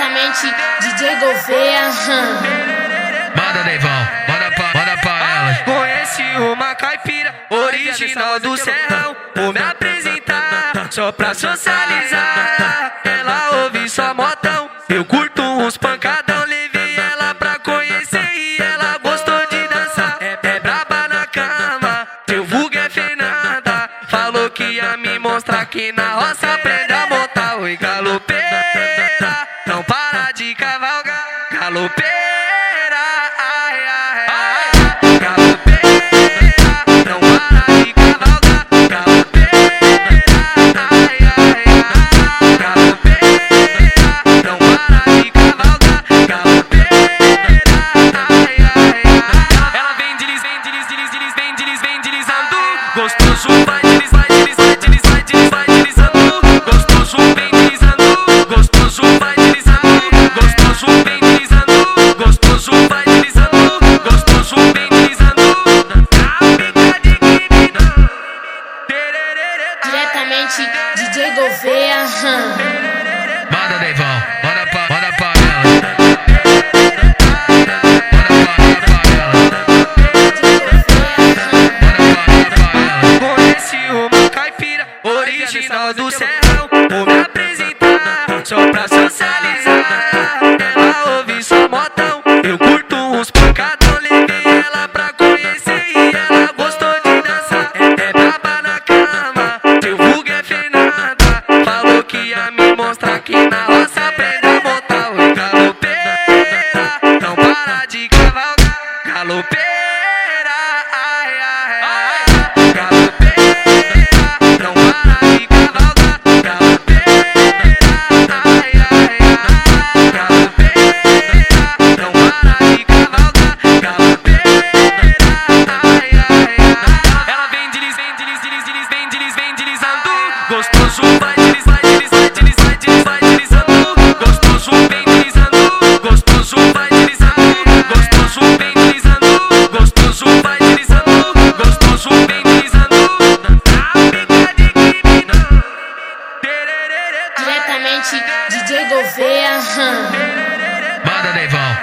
Diretamente DJ Gouveia. Manda Neivão, manda pra, manda pra elas. Conheci uma caipira original do Serrão. Vou me apresentar só pra socializar. Ela ouve só motão. Eu curto uns pancadão. Levei ela pra conhecer e ela gostou de dançar. É, é braba na cama. Seu vulgo é Fernanda. Falou que ia me mostrar que na roça aprende a montar. Oi, galopeira. Galopeira. Ai, ai, ai. Galopeira. Não para de cavalgar. Galopeira. Ai, ai, ai. Galopeira. Não para de cavalgar. Galopeira. Ai, ai, ai. Ela vem vem delis, vem deslizando. Gostoso vai Diretamente DJ Gouveia. Manda Neivão, manda pra, manda pra caipira original do Serrão. Vou me apresentar só pra socializar. Galopeira. Ai, DJ Gouveia. Manda Neivão,